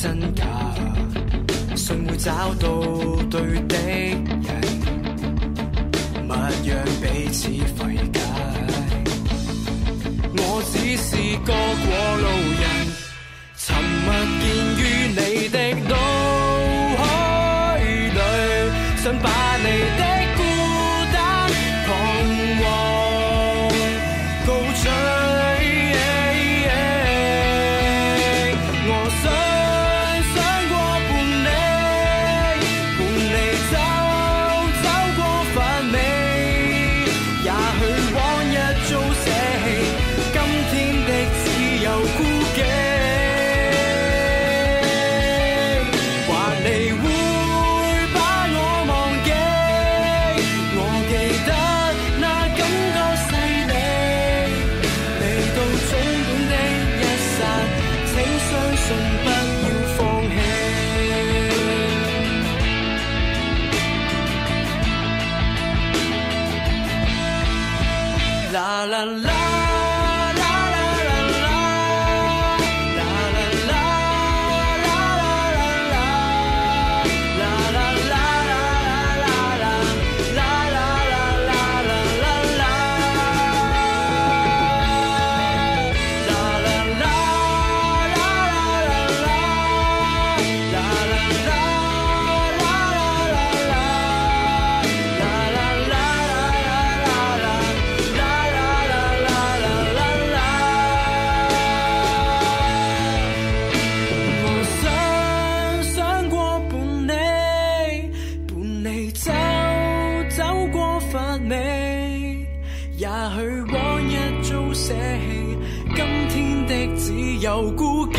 真假，信会找到对的人，勿让彼此费解。我只是个过路人。也许往日早舍弃今天的只有孤寂。